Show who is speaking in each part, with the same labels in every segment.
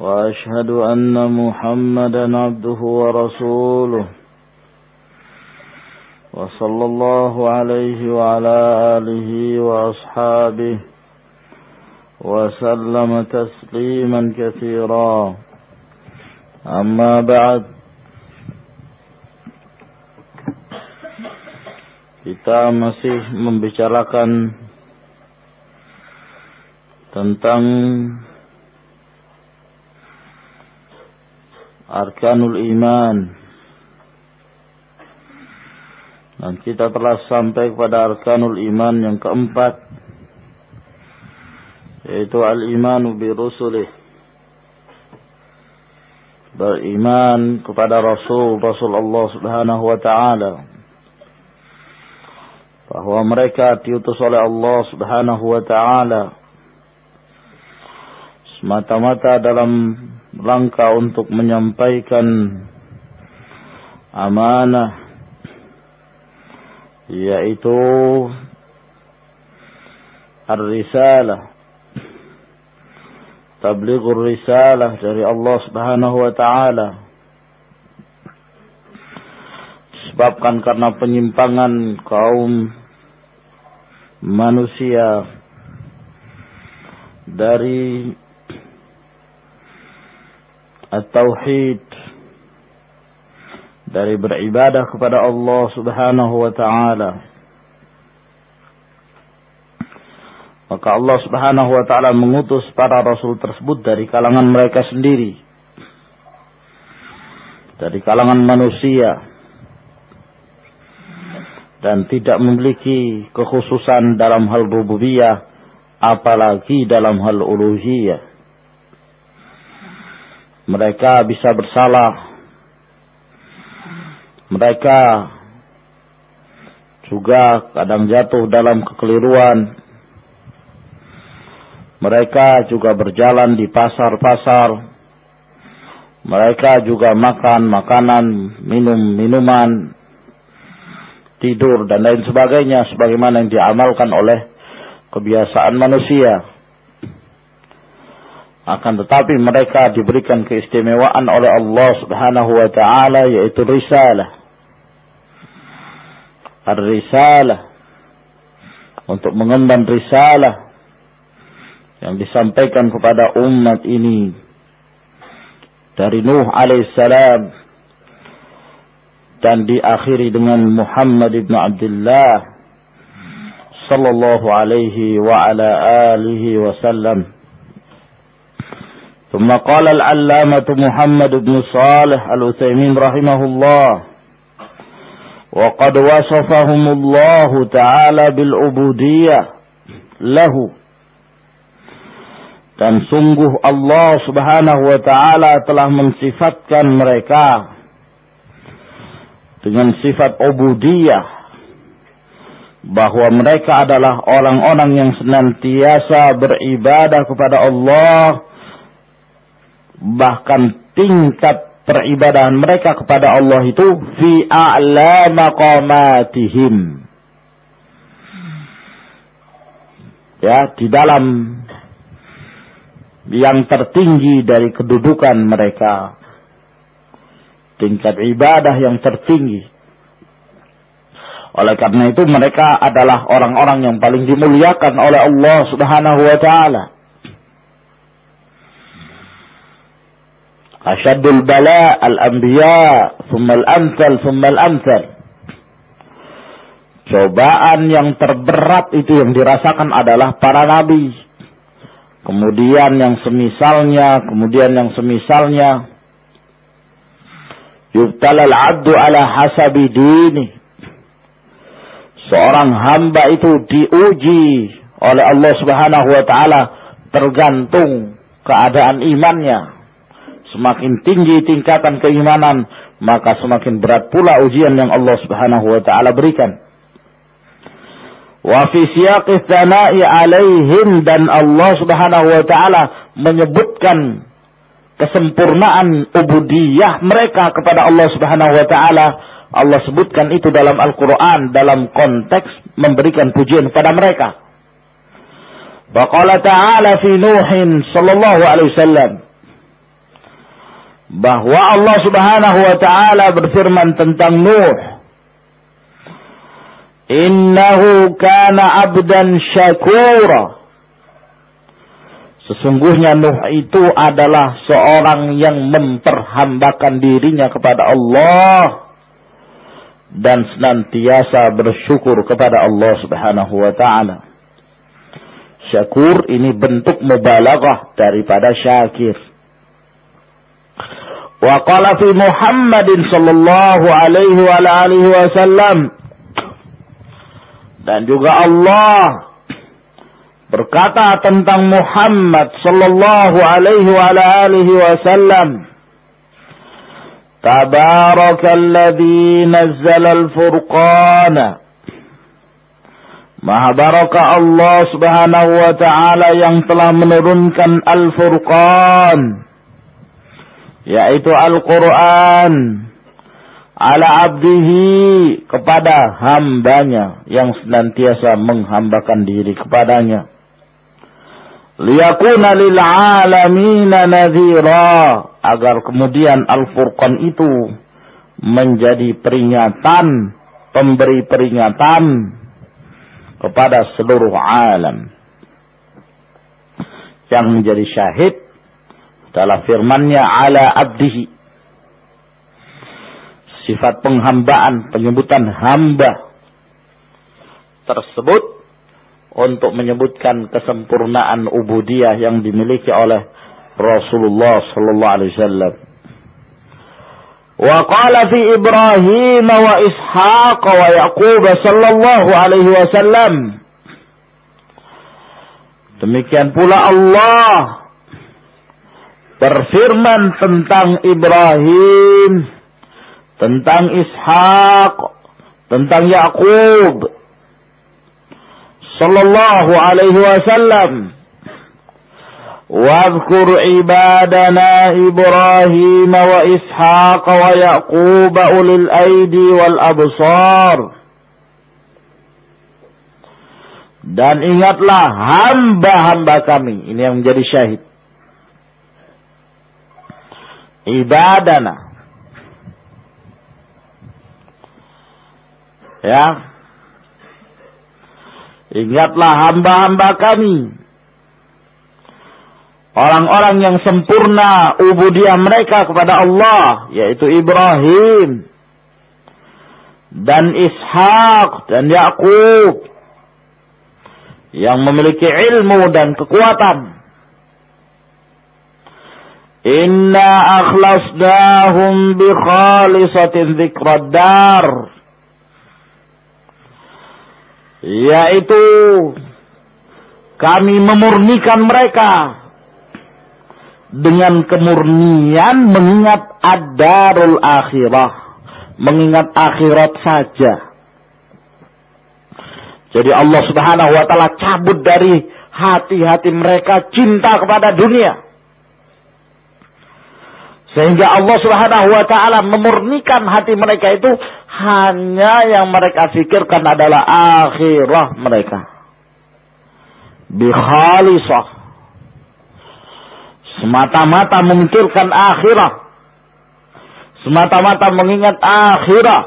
Speaker 1: وأشهد أن محمدا عبده ورسوله وصلى الله عليه وعلى آله وأصحابه وسلم تسليما كثيرا أما بعد kita masih membicarakan tentang arkanul iman. Dan kita telah sampai kepada arkanul iman yang keempat. Yaitu al-imanu bi rusulih. Beriman kepada Rasul Rasul Allah Subhanahu wa taala. Bahwa mereka diutus oleh Allah Subhanahu wa taala. Semata-mata dalam rangka untuk menyampaikan amanah yaitu ar-risalah tablighur risalah dari Allah Subhanahu wa taala. Disebabkan karena penyimpangan kaum manusia dari at-tauhid. Dari beribadah kepada Allah Subhanahu wa taala. Maka Allah Subhanahu wa taala mengutus para rasul tersebut dari kalangan mereka sendiri. Dari kalangan manusia. Dan tidak memiliki kekhususan dalam hal rububiyah apalagi dalam hal uluhiyah mereka bisa bersalah. Mereka juga kadang jatuh dalam kekeliruan. Mereka juga berjalan di pasar-pasar. Mereka juga makan makanan minum minuman tidur dan lain sebagainya sebagaimana yang diamalkan oleh kebiasaan manusia. Akan tetapi mereka diberikan keistimewaan oleh Allah Subhanahu wa taala yaitu risalah. Ar-risalah. Untuk mengemban risalah yang disampaikan kepada umat ini. Dari Nuh alaihissalam. Dan diakhiri dengan Muhammad ibn Abdullah. Sallallahu alaihi wa ala alihi wasallam ثم قال العلامة محمد بن صالح العثيمين رحمه الله وقد وصفهم الله تعالى بالعبودية له dan sungguh Allah subhanahu wa ta'ala telah mensifatkan mereka dengan sifat ubudiyah bahwa mereka adalah orang-orang yang senantiasa beribadah kepada Allah bahkan tingkat peribadahan mereka kepada Allah itu fi a'la maqamatihim ya di dalam yang tertinggi dari kedudukan mereka tingkat ibadah yang tertinggi. Oleh karena itu mereka adalah orang-orang yang paling dimuliakan oleh Allah Subhanahu wa taala. Asyaddul bala al-anbiya, thumma al-amthal, thumma al-amthal. Cobaan yang terberat itu yang dirasakan adalah para nabi. Kemudian yang semisalnya, kemudian yang semisalnya, Yubtalal abdu ala hasabi dini. Seorang hamba itu diuji oleh Allah subhanahu wa ta'ala tergantung keadaan imannya. Semakin tinggi tingkatan keimanan, maka semakin berat pula ujian yang Allah Subhanahu wa taala berikan. Wa fi siyaqi alaihim dan Allah Subhanahu wa taala menyebutkan kesempurnaan ubudiyah mereka kepada Allah Subhanahu wa taala. Allah sebutkan itu dalam Al-Qur'an dalam konteks memberikan pujian kepada mereka. Faqala ta'ala fi Nuhin sallallahu alaihi wasallam bahwa Allah Subhanahu wa taala berfirman tentang Nuh Innahu kana abdan syakura Sesungguhnya Nuh itu adalah seorang yang memperhambakan dirinya kepada Allah dan senantiasa bersyukur kepada Allah Subhanahu wa taala. Syakur ini bentuk mubalaghah daripada syakir. Wa qala fi Muhammadin sallallahu alaihi wa alihi wasallam dan juga Allah berkata tentang Muhammad sallallahu alaihi wa alihi wasallam Tabarakalladzi nazzala al-furqana. Maha barakah Allah subhanahu wa ta'ala yang telah menurunkan Al-Furqan. Yaitu Al-Quran. Ala abdihi kepada hambanya yang senantiasa menghambakan diri kepadanya. Liyakuna lil alamina nadhira. Agar kemudian Al-Furqan itu menjadi peringatan, pemberi peringatan kepada seluruh alam. Yang menjadi syahid dalam firmannya ala abdihi. Sifat penghambaan, penyebutan hamba tersebut untuk menyebutkan kesempurnaan ubudiyah yang dimiliki oleh Rasulullah sallallahu alaihi wasallam. Wa qala fi Ibrahim wa Ishaq wa Yaqub sallallahu alaihi wasallam. Demikian pula Allah berfirman tentang Ibrahim, tentang Ishak, tentang Yakub sallallahu alaihi wasallam واذكر عبادنا إبراهيم وإسحاق ويعقوب أولي الأيدي والأبصار Dan ingatlah hamba-hamba kami. Ini yang menjadi syahid. Ibadana. Ya. Ingatlah hamba-hamba kami orang-orang yang sempurna ubudiyah mereka kepada Allah yaitu Ibrahim dan Ishak dan Yakub yang memiliki ilmu dan kekuatan Inna akhlasnahum bi khalisatin dzikraddar yaitu kami memurnikan mereka dengan kemurnian mengingat adarul akhirah, mengingat akhirat saja. Jadi Allah Subhanahu wa taala cabut dari hati-hati mereka cinta kepada dunia. Sehingga Allah Subhanahu wa taala memurnikan hati mereka itu hanya yang mereka pikirkan adalah akhirah mereka. Bi khalisah semata-mata memikirkan akhirat, semata-mata mengingat akhirat,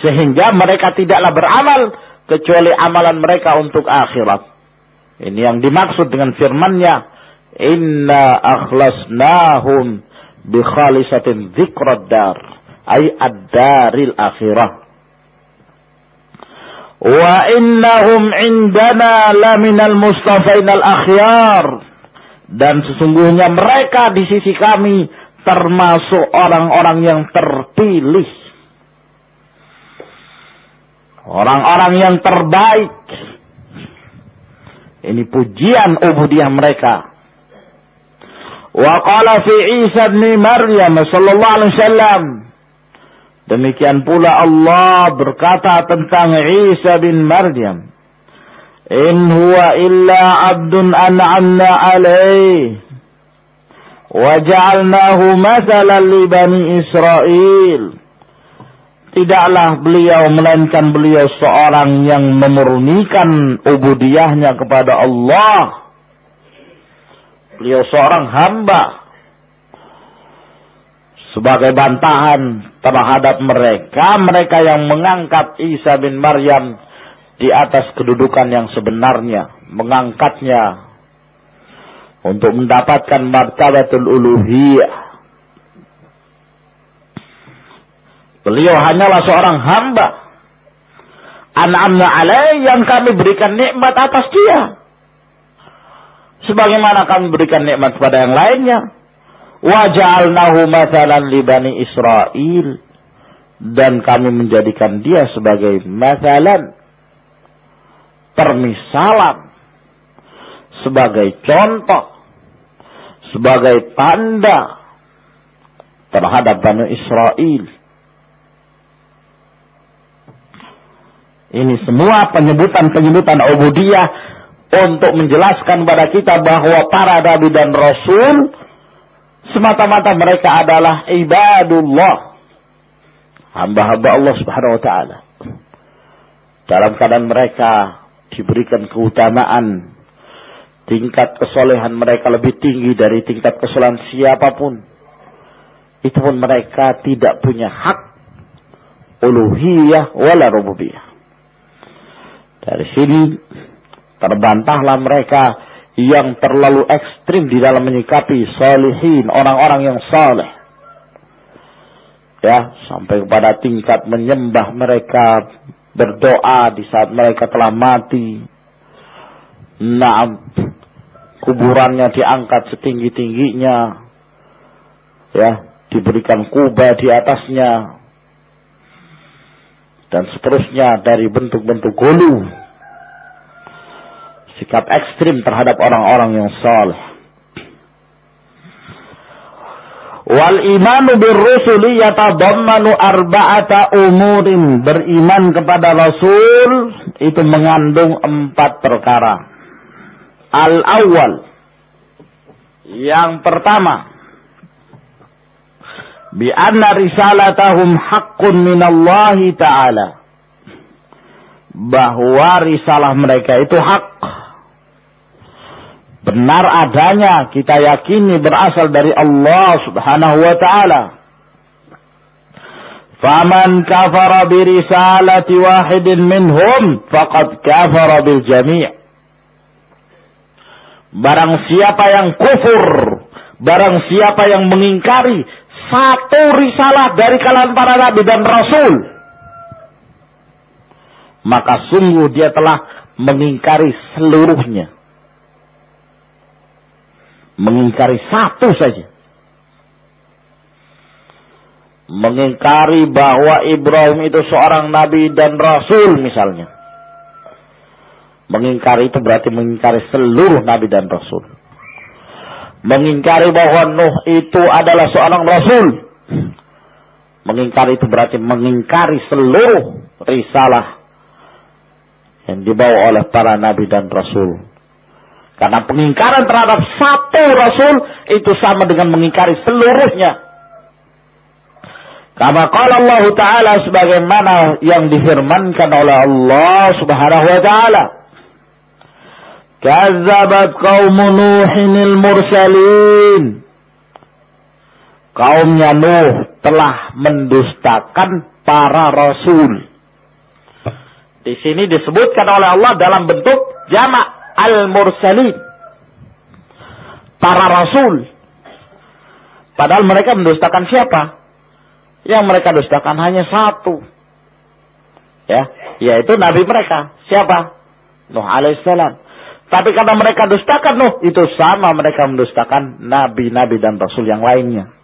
Speaker 1: sehingga mereka tidaklah beramal kecuali amalan mereka untuk akhirat. Ini yang dimaksud dengan firman-Nya, "Inna akhlasnahum bi khalisatin dzikrad dar." Ay ad-daril akhirah. Wa innahum indana laminal mustafainal akhyar. Dan sesungguhnya mereka di sisi kami termasuk orang-orang yang terpilih. Orang-orang yang terbaik. Ini pujian ubudiyah mereka. Wa qala fi Isa bin Maryam sallallahu alaihi wasallam. Demikian pula Allah berkata tentang Isa bin Maryam. In huwa illa abdun an'amna alaih. Waja'alnahu masalan li bani Israel. Tidaklah beliau melainkan beliau seorang yang memurnikan ubudiyahnya kepada Allah. Beliau seorang hamba. Sebagai bantahan terhadap mereka, mereka yang mengangkat Isa bin Maryam di atas kedudukan yang sebenarnya. Mengangkatnya untuk mendapatkan martabatul uluhiyah Beliau hanyalah seorang hamba. An'amna alaih yang kami berikan nikmat atas dia. Sebagaimana kami berikan nikmat kepada yang lainnya. Waja'alnahu mathalan li bani Israel. Dan kami menjadikan dia sebagai mathalan. Permisalan. Sebagai contoh. Sebagai tanda. Terhadap Bani Israel Ini semua penyebutan-penyebutan ubudiyah untuk menjelaskan kepada kita bahwa para nabi dan rasul semata-mata mereka adalah ibadullah. Hamba-hamba Allah Subhanahu wa taala. Dalam keadaan mereka diberikan keutamaan tingkat kesolehan mereka lebih tinggi dari tingkat kesolehan siapa pun. Itu pun mereka tidak punya hak uluhiyah wala rububiyah. Dari sini terbantahlah mereka yang terlalu ekstrim di dalam menyikapi salihin, orang-orang yang saleh. Ya, sampai kepada tingkat menyembah mereka, berdoa di saat mereka telah mati. Nah, kuburannya diangkat setinggi-tingginya. Ya, diberikan kubah di atasnya dan seterusnya dari bentuk-bentuk gulu sikap ekstrim terhadap orang-orang yang saleh. Wal imanu rusuli yatadammanu arba'ata umurin. Beriman kepada rasul itu mengandung empat perkara. Al awal yang pertama bi anna risalatahum haqqun minallahi ta'ala. Bahwa risalah mereka itu hak benar adanya kita yakini berasal dari Allah Subhanahu wa taala faman kafara bi risalati wahidin minhum faqad kafara bil jami' barang siapa yang kufur barang siapa yang mengingkari satu risalah dari kalangan para nabi dan rasul. Maka sungguh dia telah mengingkari seluruhnya. Mengingkari satu saja. Mengingkari bahwa Ibrahim itu seorang nabi dan rasul misalnya. Mengingkari itu berarti mengingkari seluruh nabi dan rasul mengingkari bahwa Nuh itu adalah seorang rasul. Mengingkari itu berarti mengingkari seluruh risalah yang dibawa oleh para nabi dan rasul. Karena pengingkaran terhadap satu rasul itu sama dengan mengingkari seluruhnya. Kama qala Allah Ta'ala sebagaimana yang difirmankan oleh Allah Subhanahu wa taala. Kazabat kaum Nuhinil mursalin. Kaumnya Nuh telah mendustakan para rasul. Di sini disebutkan oleh Allah dalam bentuk jamak al-mursalin. Para rasul. Padahal mereka mendustakan siapa? Yang mereka dustakan hanya satu. Ya, yaitu nabi mereka. Siapa? Nuh alaihissalam. Tapi karena mereka dustakan Nuh, itu sama mereka mendustakan nabi-nabi dan rasul yang lainnya.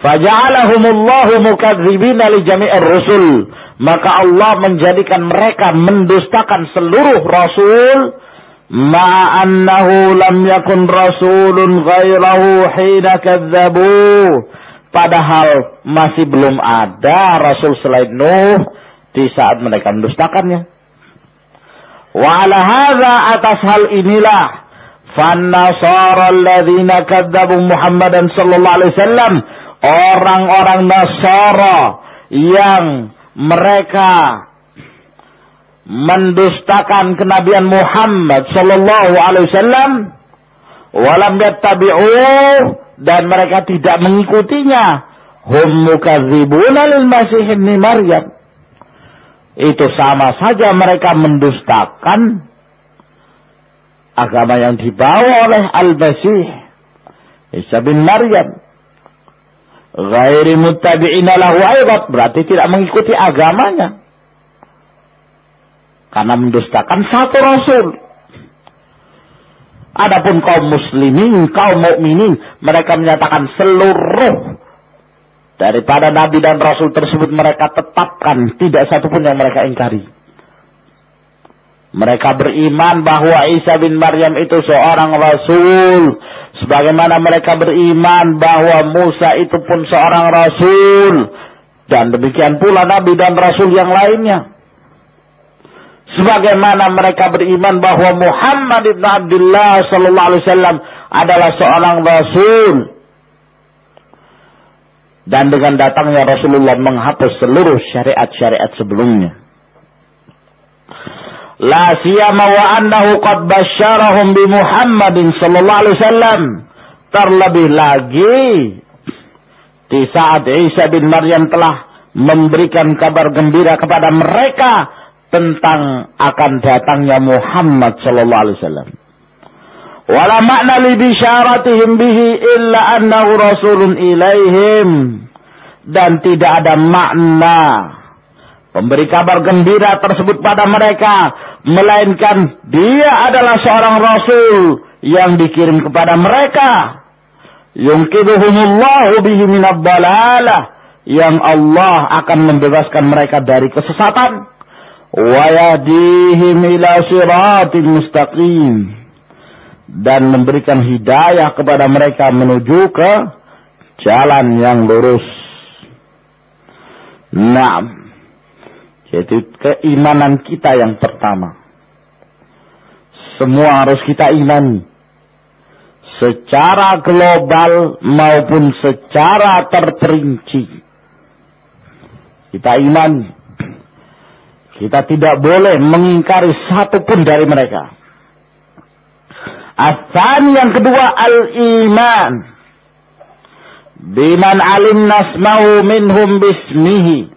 Speaker 1: Faja'alahumullahu mukadzibina li jami'ir rusul. Maka Allah menjadikan mereka mendustakan seluruh rasul. Ma'a annahu lam yakun rasulun ghairahu hina kadzabu. Padahal masih belum ada rasul selain Nuh di saat mereka mendustakannya. Wa ala hadza atas hal inilah fannasara alladzina kadzabu Muhammadan sallallahu alaihi wasallam orang-orang Nasara yang mereka mendustakan kenabian Muhammad sallallahu alaihi wasallam walam yattabi'u dan mereka tidak mengikutinya. Hum mukadzibuna lil masih ibn maryam. Itu sama saja mereka mendustakan agama yang dibawa oleh al-masih Isa bin Maryam ghairi muttabi'ina lahu berarti tidak mengikuti agamanya karena mendustakan satu rasul. Adapun kaum muslimin, kaum mukminin, mereka menyatakan seluruh daripada nabi dan rasul tersebut mereka tetapkan tidak satupun yang mereka ingkari. Mereka beriman bahwa Isa bin Maryam itu seorang rasul. Sebagaimana mereka beriman bahwa Musa itu pun seorang rasul. Dan demikian pula nabi dan rasul yang lainnya sebagaimana mereka beriman bahwa Muhammad ibn Abdullah sallallahu alaihi wasallam adalah seorang rasul dan dengan datangnya Rasulullah menghapus seluruh syariat-syariat sebelumnya. La siyama wa annahu qad basyarahum bi Muhammadin sallallahu alaihi wasallam. Terlebih lagi di saat Isa bin Maryam telah memberikan kabar gembira kepada mereka tentang akan datangnya Muhammad sallallahu alaihi wasallam. Wala makna li bisyaratihim bihi illa annahu rasulun ilaihim dan tidak ada makna Pemberi kabar gembira tersebut pada mereka. Melainkan dia adalah seorang Rasul yang dikirim kepada mereka. Yungkiduhumullahu bihi minabdalalah. Yang Allah akan membebaskan mereka dari kesesatan. Wayahdihim ila siratin mustaqim. Dan memberikan hidayah kepada mereka menuju ke jalan yang lurus. Nah jadi keimanan kita yang pertama. Semua harus kita imani. Secara global maupun secara terperinci. Kita imani kita tidak boleh mengingkari satu pun dari mereka. Asan yang kedua al-iman. Biman alim nasma'u minhum bismihi.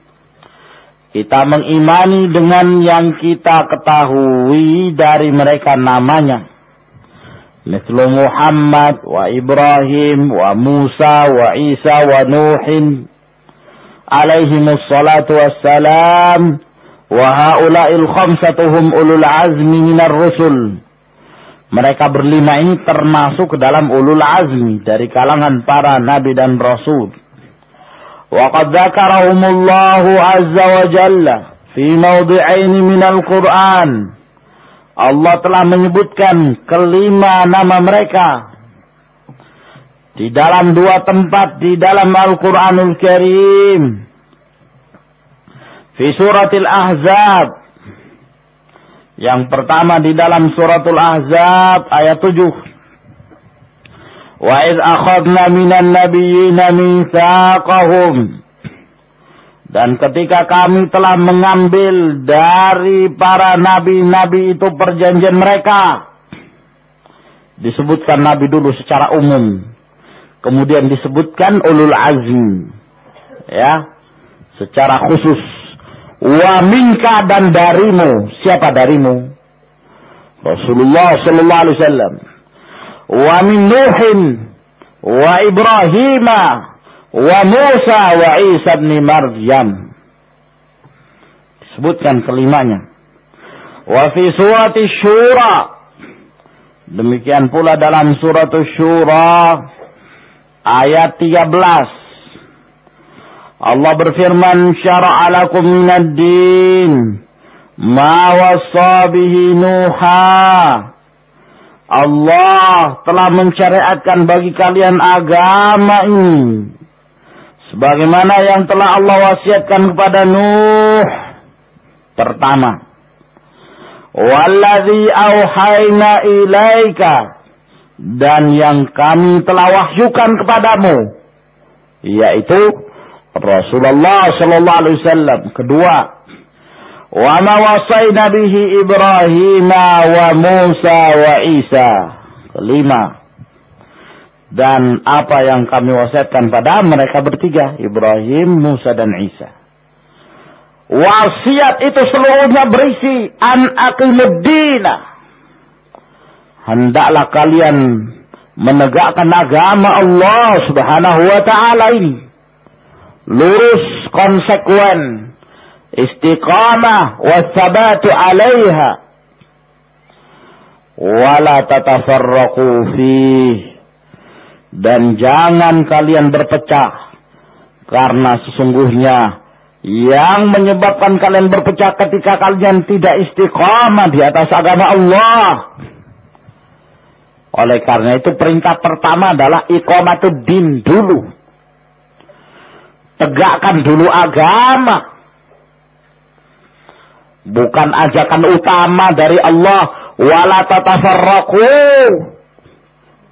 Speaker 1: Kita mengimani dengan yang kita ketahui dari mereka namanya. Mislu Muhammad wa Ibrahim wa Musa wa Isa wa Nuhin alaihimus salatu wassalam Wa haula'il khamsatuhum ulul azmi minar rusul. Mereka berlima ini termasuk dalam ulul azmi dari kalangan para nabi dan rasul. Wa qad dzakarahumullahu azza wa jalla fi mawdi'aini minal Qur'an. Allah telah menyebutkan kelima nama mereka di dalam dua tempat di dalam Al-Qur'anul Karim. Fi suratil Ahzab. Yang pertama di dalam suratul Ahzab ayat 7. Id akhadna minan nabiyyina mitsaqahum. Dan ketika kami telah mengambil dari para nabi-nabi itu perjanjian mereka. Disebutkan nabi dulu secara umum. Kemudian disebutkan ulul azim. Ya. Secara khusus wa minka dan darimu. Siapa darimu? Rasulullah sallallahu alaihi wasallam. Ibrahim wa Musa wa Isa bin Maryam. Sebutkan kelimanya. Wa fi surati Syura. Demikian pula dalam surat Syura ayat 13. Allah berfirman syara'a lakum minad din ma wassa bihi nuha Allah telah mensyariatkan bagi kalian agama ini. Sebagaimana yang telah Allah wasiatkan kepada Nuh pertama. Walladhi auhayna ilaika dan yang kami telah wahyukan kepadamu yaitu Rasulullah sallallahu alaihi wasallam. Kedua bihi Ibrahim wa Musa wa Isa kelima dan apa yang kami wasiatkan pada mereka bertiga Ibrahim, Musa dan Isa Wasiat itu seluruhnya berisi an aqimuddina. Hendaklah kalian menegakkan agama Allah Subhanahu wa taala ini. Lurus, konsekuen, istiqamah wa thabatu 'alaiha. Wala tatafarraqu fih. Dan jangan kalian berpecah karena sesungguhnya yang menyebabkan kalian berpecah ketika kalian tidak istiqamah di atas agama Allah. Oleh karena itu perintah pertama adalah din dulu. Tegakkan dulu agama. Bukan ajakan utama dari Allah. Wala.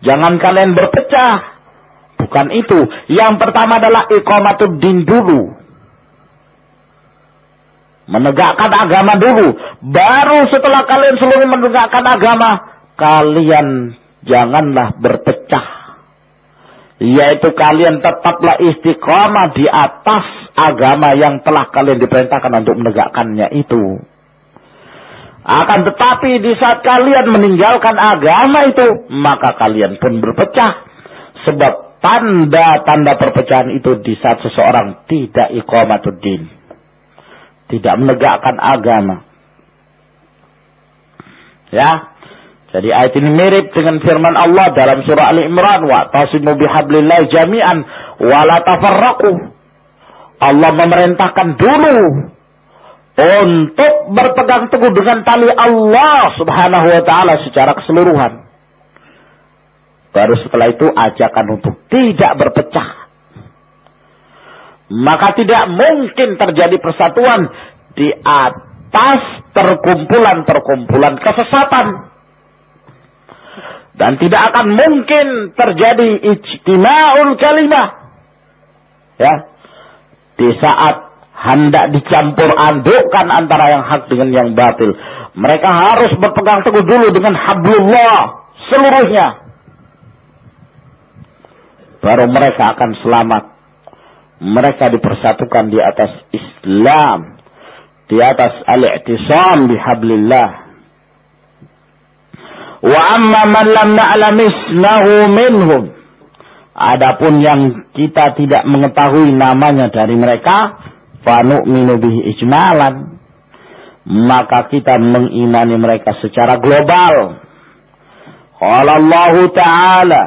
Speaker 1: Jangan kalian berpecah. Bukan itu. Yang pertama adalah din dulu Menegakkan agama dulu. Baru setelah kalian seluruh menegakkan agama, kalian janganlah berpecah. Yaitu kalian tetaplah istiqomah di atas agama yang telah kalian diperintahkan untuk menegakkannya itu. Akan tetapi di saat kalian meninggalkan agama itu, maka kalian pun berpecah. Sebab tanda-tanda perpecahan itu di saat seseorang tidak iqamatuddin tidak menegakkan agama. Ya. Jadi ayat ini mirip dengan firman Allah dalam surah Ali Imran, "Wa tasimu bihablillah jami'an wa la tafarraqu." Allah memerintahkan dulu untuk berpegang teguh dengan tali Allah Subhanahu wa taala secara keseluruhan. Baru setelah itu ajakan untuk tidak berpecah maka tidak mungkin terjadi persatuan di atas terkumpulan-terkumpulan kesesatan. Dan tidak akan mungkin terjadi ijtima'ul kalimah. Ya. Di saat hendak dicampur adukkan antara yang hak dengan yang batil. Mereka harus berpegang teguh dulu dengan hablullah seluruhnya. Baru mereka akan selamat mereka dipersatukan di atas Islam, di atas al-i'tisam bihablillah. Wa amma man lam na'lam ismahu minhum. Adapun yang kita tidak mengetahui namanya dari mereka, fanu'minu bihi ijmalan. Maka kita mengimani mereka secara global. Qala Allah Ta'ala,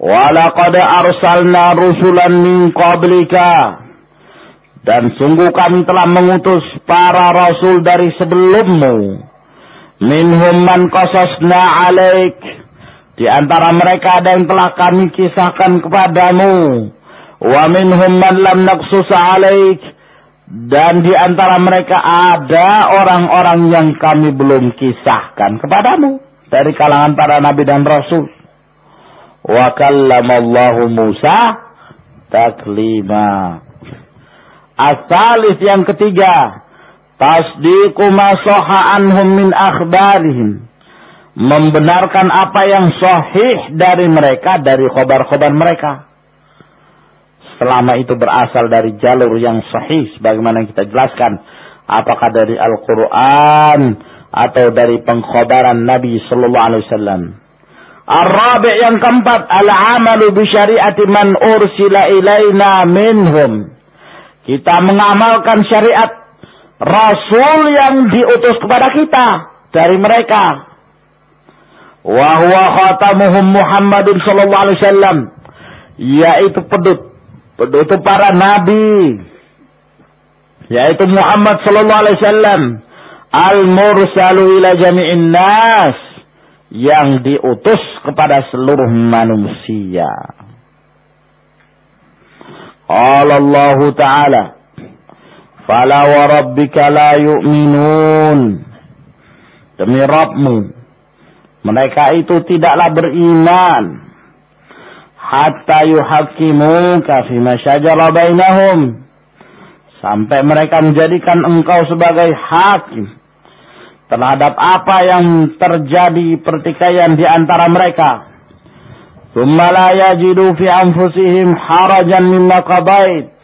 Speaker 1: Walaqad arsalna rusulan min qablika. Dan sungguh kami telah mengutus para rasul dari sebelummu. Minhum man qasasna alaik. Di antara mereka ada yang telah kami kisahkan kepadamu. Wa minhum man lam naqsus alaik. Dan di antara mereka ada orang-orang yang kami belum kisahkan kepadamu. Dari kalangan para nabi dan rasul. Wa kallamallahu Musa taklima. Asalis yang ketiga, tasdiqu ma anhum min akhbarihim. Membenarkan apa yang sahih dari mereka dari khabar-khabar mereka. Selama itu berasal dari jalur yang sahih sebagaimana kita jelaskan, apakah dari Al-Qur'an atau dari pengkhabaran Nabi sallallahu alaihi wasallam. Ar-rabi' yang keempat, al-amalu bi syariati man ursila ilaina minhum. Kita mengamalkan syariat Rasul yang diutus kepada kita dari mereka. Wa huwa khatamuhum Muhammadun sallallahu alaihi wasallam. Yaitu pedut penutup para nabi. Yaitu Muhammad sallallahu alaihi wasallam. Al-mursalu ila jami'in nas yang diutus kepada seluruh manusia. Allah Ta'ala Fala wa rabbika la yu'minun Demi Rabbmu Mereka itu tidaklah beriman Hatta yuhakimuka fima syajara bainahum Sampai mereka menjadikan engkau sebagai hakim terhadap apa yang terjadi pertikaian di antara mereka. Thumma la yajidu fi anfusihim harajan mimma qadait.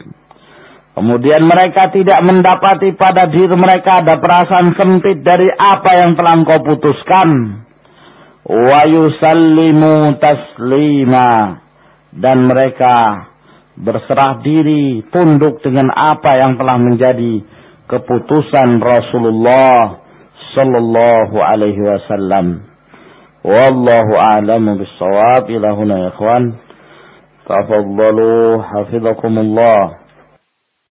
Speaker 1: Kemudian mereka tidak mendapati pada diri mereka ada perasaan sempit dari apa yang telah engkau putuskan. Wa yusallimu taslima. Dan mereka berserah diri tunduk dengan apa yang telah menjadi keputusan Rasulullah sallallahu alaihi wasallam. Wallahu a'lamu bis-shawab. Ila huna ya ikhwan. Tafaddalu hafizakumullah.